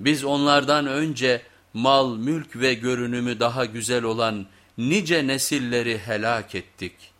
Biz onlardan önce mal, mülk ve görünümü daha güzel olan nice nesilleri helak ettik.''